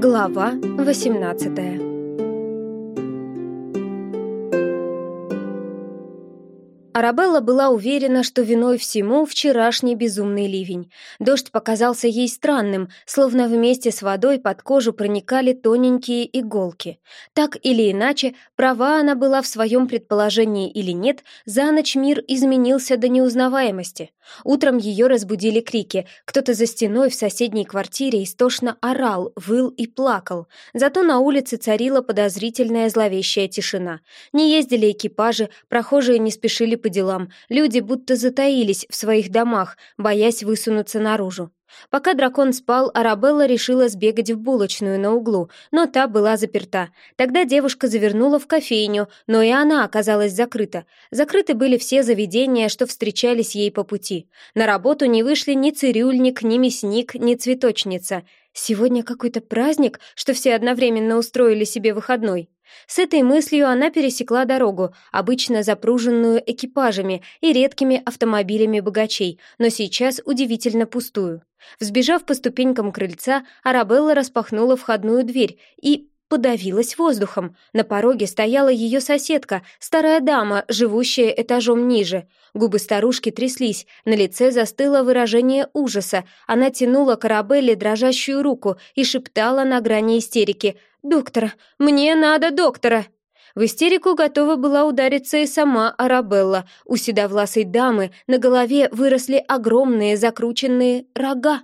Глава 18 Арабелла была уверена, что виной всему вчерашний безумный ливень. Дождь показался ей странным, словно вместе с водой под кожу проникали тоненькие иголки. Так или иначе, права она была в своем предположении или нет, за ночь мир изменился до неузнаваемости. Утром ее разбудили крики. Кто-то за стеной в соседней квартире истошно орал, выл и плакал. Зато на улице царила подозрительная зловещая тишина. Не ездили экипажи, прохожие не спешили по делам, люди будто затаились в своих домах, боясь высунуться наружу. Пока дракон спал, Арабелла решила сбегать в булочную на углу, но та была заперта. Тогда девушка завернула в кофейню, но и она оказалась закрыта. Закрыты были все заведения, что встречались ей по пути. На работу не вышли ни цирюльник, ни мясник, ни цветочница. Сегодня какой-то праздник, что все одновременно устроили себе выходной. С этой мыслью она пересекла дорогу, обычно запруженную экипажами и редкими автомобилями богачей, но сейчас удивительно пустую. Взбежав по ступенькам крыльца, Арабелла распахнула входную дверь и подавилась воздухом. На пороге стояла ее соседка, старая дама, живущая этажом ниже. Губы старушки тряслись, на лице застыло выражение ужаса. Она тянула Арабелле дрожащую руку и шептала на грани истерики «Доктора! Мне надо доктора!» В истерику готова была удариться и сама Арабелла. У седовласой дамы на голове выросли огромные закрученные рога.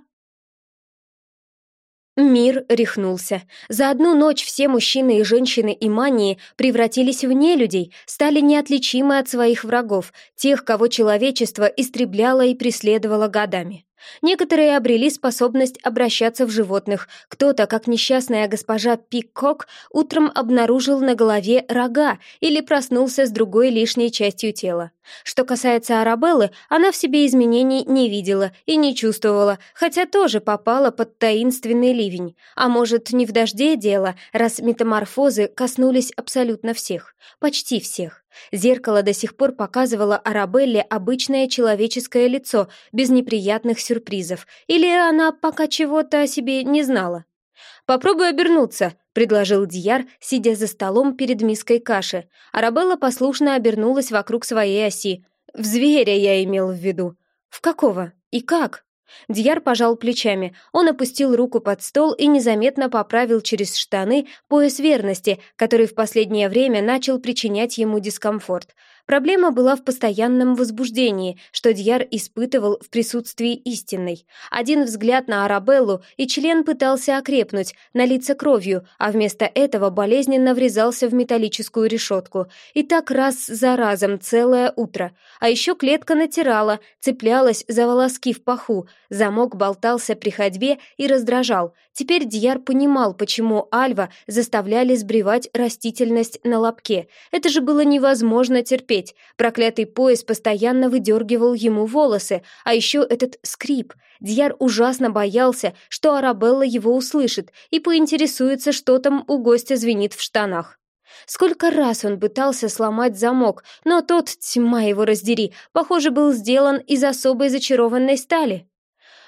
Мир рехнулся. За одну ночь все мужчины и женщины и мании превратились в нелюдей, стали неотличимы от своих врагов, тех, кого человечество истребляло и преследовало годами. Некоторые обрели способность обращаться в животных. Кто-то, как несчастная госпожа Пиккок, утром обнаружил на голове рога или проснулся с другой лишней частью тела. Что касается Арабеллы, она в себе изменений не видела и не чувствовала, хотя тоже попала под таинственный ливень. А может, не в дожде дело, раз метаморфозы коснулись абсолютно всех, почти всех. Зеркало до сих пор показывало Арабелле обычное человеческое лицо, без неприятных сюрпризов, или она пока чего-то о себе не знала. «Попробуй обернуться», — предложил Дияр, сидя за столом перед миской каши. Арабелла послушно обернулась вокруг своей оси. «В зверя я имел в виду». «В какого? И как?» Дьяр пожал плечами. Он опустил руку под стол и незаметно поправил через штаны пояс верности, который в последнее время начал причинять ему дискомфорт. Проблема была в постоянном возбуждении, что Дьяр испытывал в присутствии истинной. Один взгляд на Арабеллу, и член пытался окрепнуть, налиться кровью, а вместо этого болезненно врезался в металлическую решетку. И так раз за разом целое утро. А еще клетка натирала, цеплялась за волоски в паху, замок болтался при ходьбе и раздражал. Теперь Дьяр понимал, почему Альва заставляли сбривать растительность на лобке. Это же было невозможно терпеть терпеть. Проклятый пояс постоянно выдергивал ему волосы, а еще этот скрип. Дьяр ужасно боялся, что Арабелла его услышит и поинтересуется, что там у гостя звенит в штанах. Сколько раз он пытался сломать замок, но тот, тьма его раздери, похоже, был сделан из особой зачарованной стали.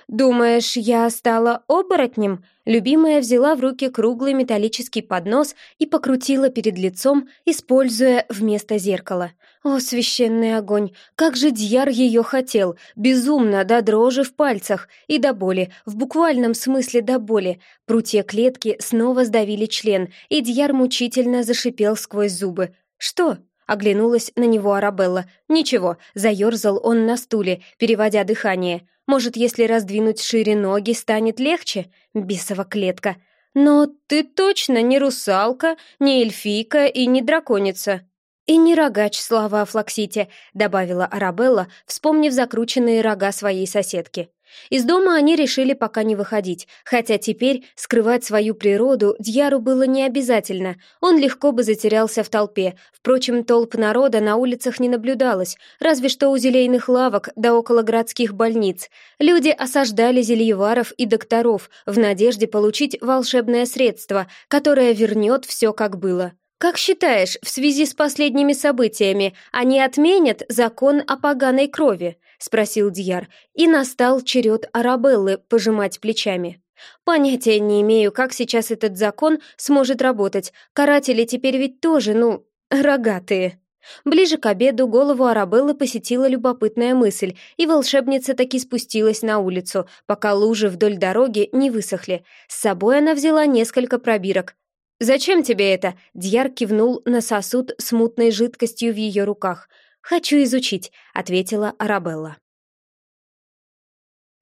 «Думаешь, я стала оборотнем?» Любимая взяла в руки круглый металлический поднос и покрутила перед лицом, используя вместо зеркала. О, священный огонь! Как же Дьяр ее хотел! Безумно, до дрожи в пальцах и до боли, в буквальном смысле до боли. Прутья клетки снова сдавили член, и Дьяр мучительно зашипел сквозь зубы. «Что?» Оглянулась на него Арабелла. «Ничего», — заерзал он на стуле, переводя дыхание. «Может, если раздвинуть шире ноги, станет легче?» Бесова клетка. «Но ты точно не русалка, не эльфийка и не драконица». «И не рогач, слава о Флаксите», — добавила Арабелла, вспомнив закрученные рога своей соседки. Из дома они решили пока не выходить, хотя теперь скрывать свою природу Дьяру было не обязательно, он легко бы затерялся в толпе. Впрочем, толп народа на улицах не наблюдалось, разве что у зелейных лавок да около городских больниц. Люди осаждали зельеваров и докторов в надежде получить волшебное средство, которое вернет все как было. «Как считаешь, в связи с последними событиями они отменят закон о поганой крови?» — спросил Дьяр, и настал черед Арабеллы пожимать плечами. Понятия не имею, как сейчас этот закон сможет работать. Каратели теперь ведь тоже, ну, рогатые. Ближе к обеду голову Арабеллы посетила любопытная мысль, и волшебница таки спустилась на улицу, пока лужи вдоль дороги не высохли. С собой она взяла несколько пробирок. «Зачем тебе это?» — Дьяр кивнул на сосуд с мутной жидкостью в ее руках. «Хочу изучить», — ответила Арабелла.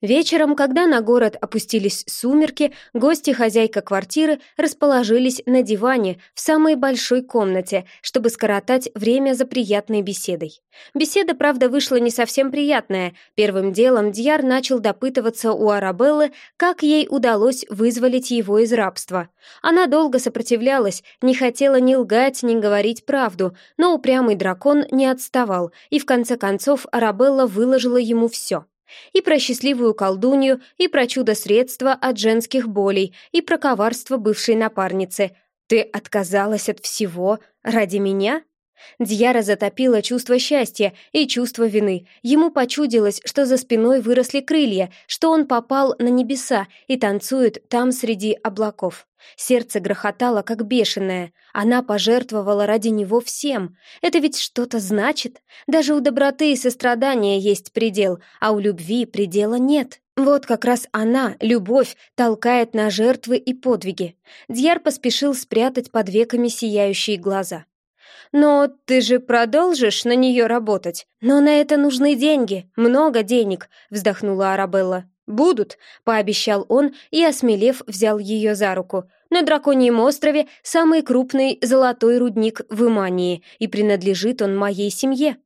Вечером, когда на город опустились сумерки, гости хозяйка квартиры расположились на диване в самой большой комнате, чтобы скоротать время за приятной беседой. Беседа, правда, вышла не совсем приятная. Первым делом Дьяр начал допытываться у Арабеллы, как ей удалось вызволить его из рабства. Она долго сопротивлялась, не хотела ни лгать, ни говорить правду, но упрямый дракон не отставал, и в конце концов Арабелла выложила ему все. И про счастливую колдунью, и про чудо-средства от женских болей, и про коварство бывшей напарницы. «Ты отказалась от всего ради меня?» Дьяра затопило чувство счастья и чувство вины. Ему почудилось, что за спиной выросли крылья, что он попал на небеса и танцует там среди облаков. Сердце грохотало, как бешеное. Она пожертвовала ради него всем. Это ведь что-то значит. Даже у доброты и сострадания есть предел, а у любви предела нет. Вот как раз она, любовь, толкает на жертвы и подвиги. Дьяр поспешил спрятать под веками сияющие глаза. «Но ты же продолжишь на нее работать? Но на это нужны деньги, много денег», — вздохнула Арабелла. «Будут», — пообещал он и, осмелев, взял ее за руку. «На Драконьем острове самый крупный золотой рудник в Имании, и принадлежит он моей семье».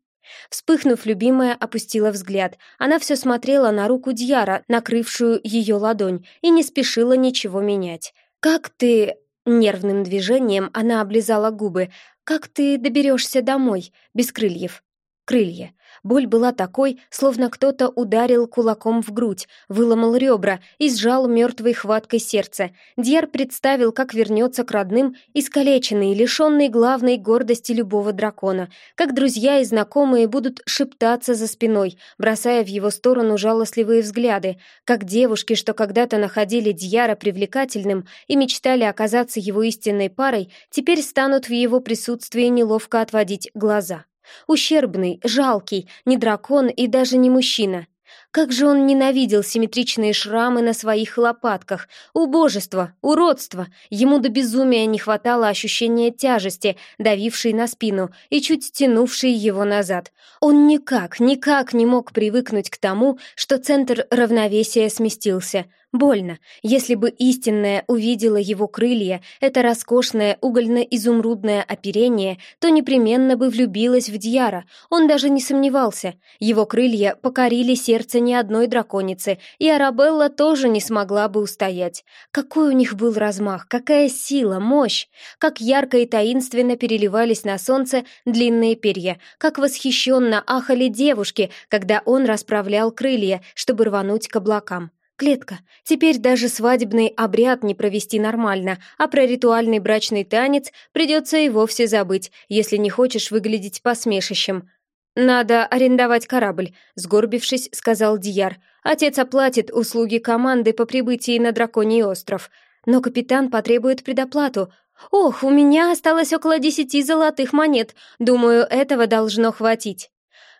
Вспыхнув, любимая опустила взгляд. Она все смотрела на руку Дьяра, накрывшую ее ладонь, и не спешила ничего менять. «Как ты...» Нервным движением она облизала губы. «Как ты доберешься домой, без крыльев?» «Крылья. Боль была такой, словно кто-то ударил кулаком в грудь, выломал ребра и сжал мертвой хваткой сердце. Дьяр представил, как вернется к родным, искалеченный, лишенный главной гордости любого дракона, как друзья и знакомые будут шептаться за спиной, бросая в его сторону жалостливые взгляды, как девушки, что когда-то находили Дьяра привлекательным и мечтали оказаться его истинной парой, теперь станут в его присутствии неловко отводить глаза. Ущербный, жалкий, не дракон и даже не мужчина. Как же он ненавидел симметричные шрамы на своих лопатках. Убожество, уродство. Ему до безумия не хватало ощущения тяжести, давившей на спину и чуть тянувшей его назад. Он никак, никак не мог привыкнуть к тому, что центр равновесия сместился — Больно. Если бы истинная увидела его крылья, это роскошное угольно-изумрудное оперение, то непременно бы влюбилась в Дьяра. Он даже не сомневался. Его крылья покорили сердце ни одной драконицы, и Арабелла тоже не смогла бы устоять. Какой у них был размах, какая сила, мощь! Как ярко и таинственно переливались на солнце длинные перья, как восхищенно ахали девушки, когда он расправлял крылья, чтобы рвануть к облакам. Клетка. Теперь даже свадебный обряд не провести нормально, а про ритуальный брачный танец придется и вовсе забыть, если не хочешь выглядеть посмешищем. «Надо арендовать корабль», — сгорбившись, сказал Дияр. «Отец оплатит услуги команды по прибытии на Драконий остров. Но капитан потребует предоплату. Ох, у меня осталось около десяти золотых монет. Думаю, этого должно хватить».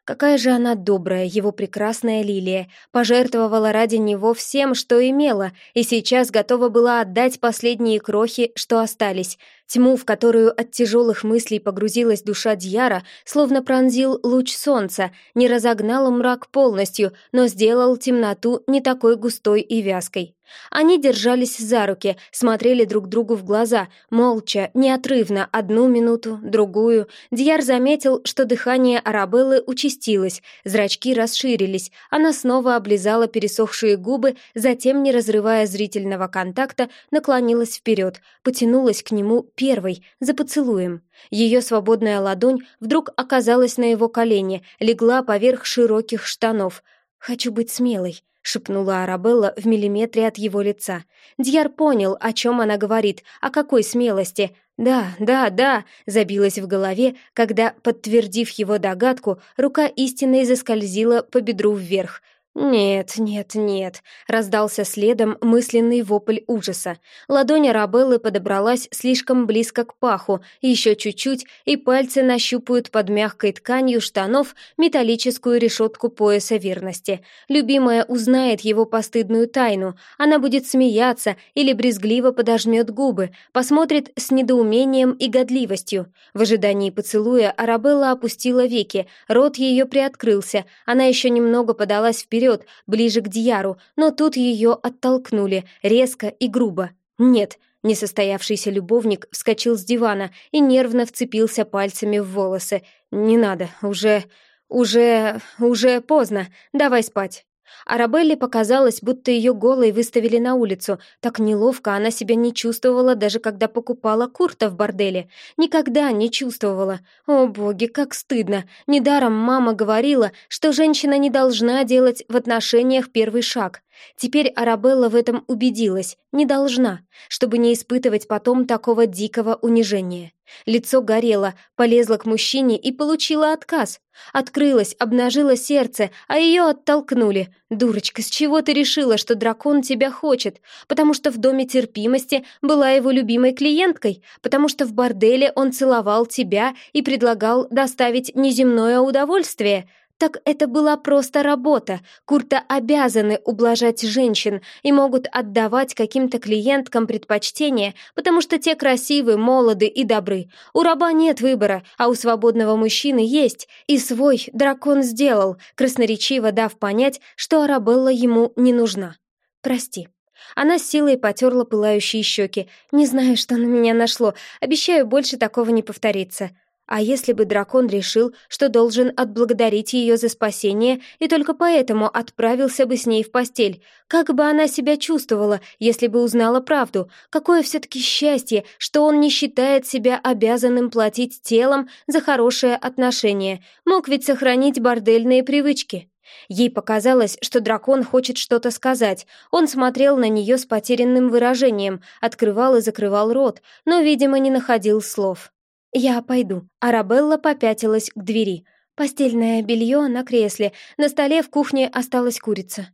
Какая же она добрая, его прекрасная лилия, пожертвовала ради него всем, что имела, и сейчас готова была отдать последние крохи, что остались. Тьму, в которую от тяжелых мыслей погрузилась душа Дьяра, словно пронзил луч солнца, не разогнал мрак полностью, но сделал темноту не такой густой и вязкой. Они держались за руки, смотрели друг другу в глаза, молча, неотрывно, одну минуту, другую. Дьяр заметил, что дыхание Арабеллы участилось, зрачки расширились, она снова облизала пересохшие губы, затем, не разрывая зрительного контакта, наклонилась вперед, потянулась к нему первой, за поцелуем. Ее свободная ладонь вдруг оказалась на его колене, легла поверх широких штанов. «Хочу быть смелой», — шепнула Арабелла в миллиметре от его лица. Дьяр понял, о чем она говорит, о какой смелости. «Да, да, да», — забилась в голове, когда, подтвердив его догадку, рука истинной заскользила по бедру вверх. «Нет, нет, нет», — раздался следом мысленный вопль ужаса. Ладонь Арабеллы подобралась слишком близко к паху, еще чуть-чуть, и пальцы нащупают под мягкой тканью штанов металлическую решетку пояса верности. Любимая узнает его постыдную тайну, она будет смеяться или брезгливо подожмет губы, посмотрит с недоумением и годливостью. В ожидании поцелуя Арабелла опустила веки, рот ее приоткрылся, она еще немного подалась вперед, вперед, ближе к Дьяру, но тут ее оттолкнули, резко и грубо. «Нет», Несостоявшийся любовник вскочил с дивана и нервно вцепился пальцами в волосы. «Не надо, уже... уже... уже поздно. Давай спать». Арабелле показалось, будто ее голой выставили на улицу. Так неловко она себя не чувствовала, даже когда покупала Курта в борделе. Никогда не чувствовала. О боги, как стыдно. Недаром мама говорила, что женщина не должна делать в отношениях первый шаг. Теперь Арабелла в этом убедилась, не должна, чтобы не испытывать потом такого дикого унижения. Лицо горело, полезла к мужчине и получила отказ. Открылась, обнажила сердце, а ее оттолкнули. «Дурочка, с чего ты решила, что дракон тебя хочет? Потому что в доме терпимости была его любимой клиенткой? Потому что в борделе он целовал тебя и предлагал доставить неземное удовольствие? Так это была просто работа. Курта обязаны ублажать женщин и могут отдавать каким-то клиенткам предпочтение, потому что те красивы, молоды и добры. У раба нет выбора, а у свободного мужчины есть. И свой дракон сделал, красноречиво дав понять, что Арабелла ему не нужна. «Прости». Она с силой потерла пылающие щеки. «Не знаю, что на меня нашло. Обещаю, больше такого не повторится». А если бы дракон решил, что должен отблагодарить ее за спасение и только поэтому отправился бы с ней в постель, как бы она себя чувствовала, если бы узнала правду? Какое все-таки счастье, что он не считает себя обязанным платить телом за хорошее отношение. Мог ведь сохранить бордельные привычки. Ей показалось, что дракон хочет что-то сказать. Он смотрел на нее с потерянным выражением, открывал и закрывал рот, но, видимо, не находил слов. «Я пойду». Арабелла попятилась к двери. Постельное белье на кресле, на столе в кухне осталась курица.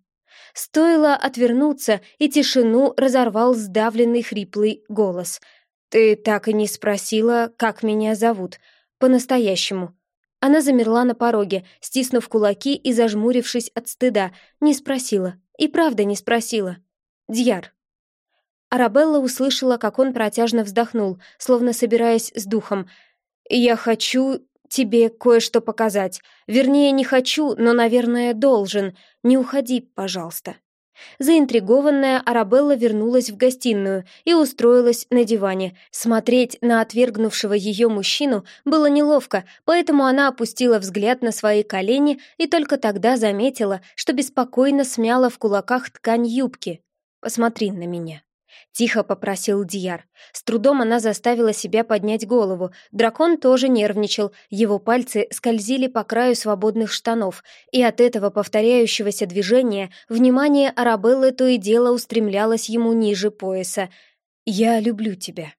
Стоило отвернуться, и тишину разорвал сдавленный хриплый голос. «Ты так и не спросила, как меня зовут. По-настоящему». Она замерла на пороге, стиснув кулаки и зажмурившись от стыда. Не спросила. И правда не спросила. «Дьяр». Арабелла услышала, как он протяжно вздохнул, словно собираясь с духом. «Я хочу тебе кое-что показать. Вернее, не хочу, но, наверное, должен. Не уходи, пожалуйста». Заинтригованная Арабелла вернулась в гостиную и устроилась на диване. Смотреть на отвергнувшего ее мужчину было неловко, поэтому она опустила взгляд на свои колени и только тогда заметила, что беспокойно смяла в кулаках ткань юбки. «Посмотри на меня». Тихо попросил Дияр. С трудом она заставила себя поднять голову. Дракон тоже нервничал, его пальцы скользили по краю свободных штанов, и от этого повторяющегося движения внимание Арабеллы то и дело устремлялось ему ниже пояса. «Я люблю тебя».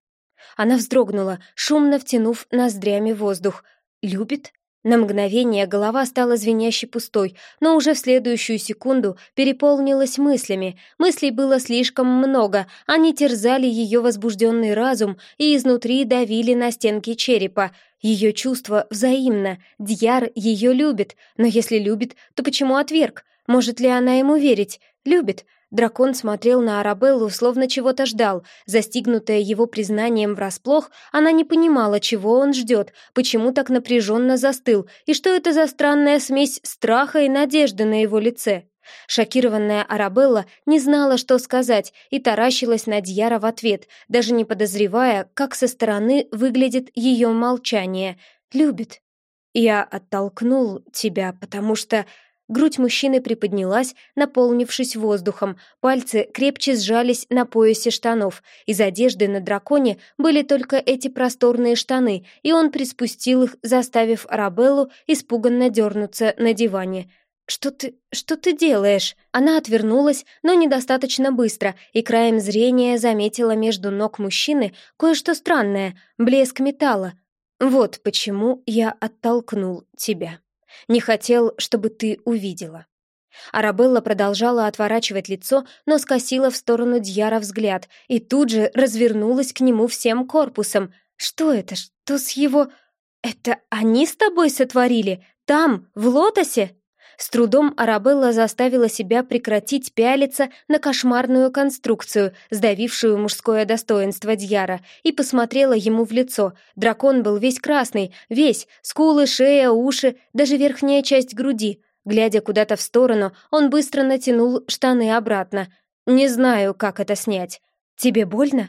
Она вздрогнула, шумно втянув ноздрями воздух. «Любит?» На мгновение голова стала звенящей пустой, но уже в следующую секунду переполнилась мыслями. Мыслей было слишком много, они терзали ее возбужденный разум и изнутри давили на стенки черепа. Ее чувство взаимно, Дьяр ее любит, но если любит, то почему отверг? Может ли она ему верить? Любит, Дракон смотрел на Арабеллу, словно чего-то ждал. Застигнутая его признанием врасплох, она не понимала, чего он ждет, почему так напряженно застыл, и что это за странная смесь страха и надежды на его лице. Шокированная Арабелла не знала, что сказать, и таращилась на Дьяра в ответ, даже не подозревая, как со стороны выглядит ее молчание. «Любит». «Я оттолкнул тебя, потому что...» Грудь мужчины приподнялась, наполнившись воздухом, пальцы крепче сжались на поясе штанов. Из одежды на драконе были только эти просторные штаны, и он приспустил их, заставив Арабеллу испуганно дернуться на диване. «Что ты... что ты делаешь?» Она отвернулась, но недостаточно быстро, и краем зрения заметила между ног мужчины кое-что странное — блеск металла. «Вот почему я оттолкнул тебя». Не хотел, чтобы ты увидела». Арабелла продолжала отворачивать лицо, но скосила в сторону Дьяра взгляд и тут же развернулась к нему всем корпусом. «Что это? Что с его...» «Это они с тобой сотворили? Там, в лотосе?» С трудом Арабелла заставила себя прекратить пялиться на кошмарную конструкцию, сдавившую мужское достоинство Дьяра, и посмотрела ему в лицо. Дракон был весь красный, весь, скулы, шея, уши, даже верхняя часть груди. Глядя куда-то в сторону, он быстро натянул штаны обратно. «Не знаю, как это снять. Тебе больно?»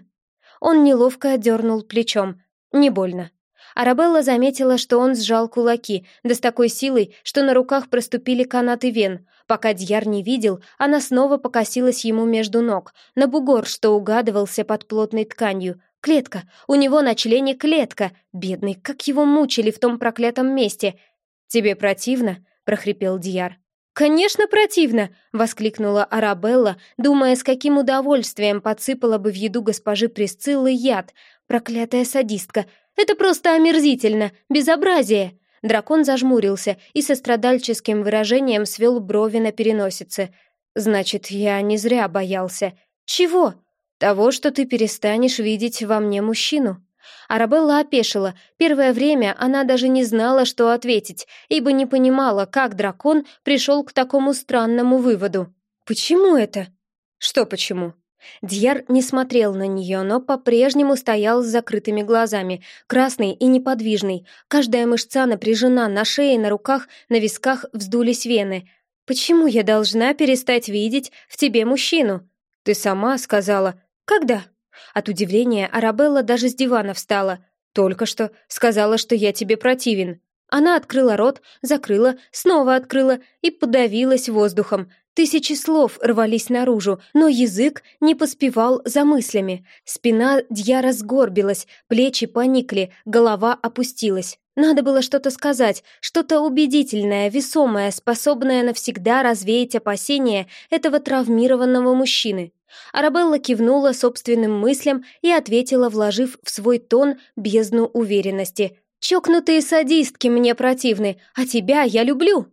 Он неловко отдернул плечом. «Не больно». Арабелла заметила, что он сжал кулаки, да с такой силой, что на руках проступили канаты вен. Пока Дьяр не видел, она снова покосилась ему между ног, на бугор, что угадывался под плотной тканью. Клетка! У него на члене клетка! Бедный, как его мучили в том проклятом месте! «Тебе противно?» — прохрипел Дьяр. «Конечно, противно!» — воскликнула Арабелла, думая, с каким удовольствием подсыпала бы в еду госпожи Присциллы яд. Проклятая садистка! Это просто омерзительно, безобразие!» Дракон зажмурился и со страдальческим выражением свел брови на переносице. «Значит, я не зря боялся. Чего? Того, что ты перестанешь видеть во мне мужчину». Арабелла опешила. Первое время она даже не знала, что ответить, ибо не понимала, как дракон пришел к такому странному выводу. «Почему это?» «Что почему?» Дьяр не смотрел на нее, но по-прежнему стоял с закрытыми глазами, красный и неподвижный. Каждая мышца напряжена, на шее, на руках, на висках вздулись вены. «Почему я должна перестать видеть в тебе мужчину?» «Ты сама сказала. Когда?» От удивления Арабелла даже с дивана встала. «Только что сказала, что я тебе противен». Она открыла рот, закрыла, снова открыла и подавилась воздухом. Тысячи слов рвались наружу, но язык не поспевал за мыслями. Спина Дьяра сгорбилась, плечи поникли, голова опустилась. Надо было что-то сказать, что-то убедительное, весомое, способное навсегда развеять опасения этого травмированного мужчины. Арабелла кивнула собственным мыслям и ответила, вложив в свой тон бездну уверенности. «Чокнутые садистки мне противны, а тебя я люблю!»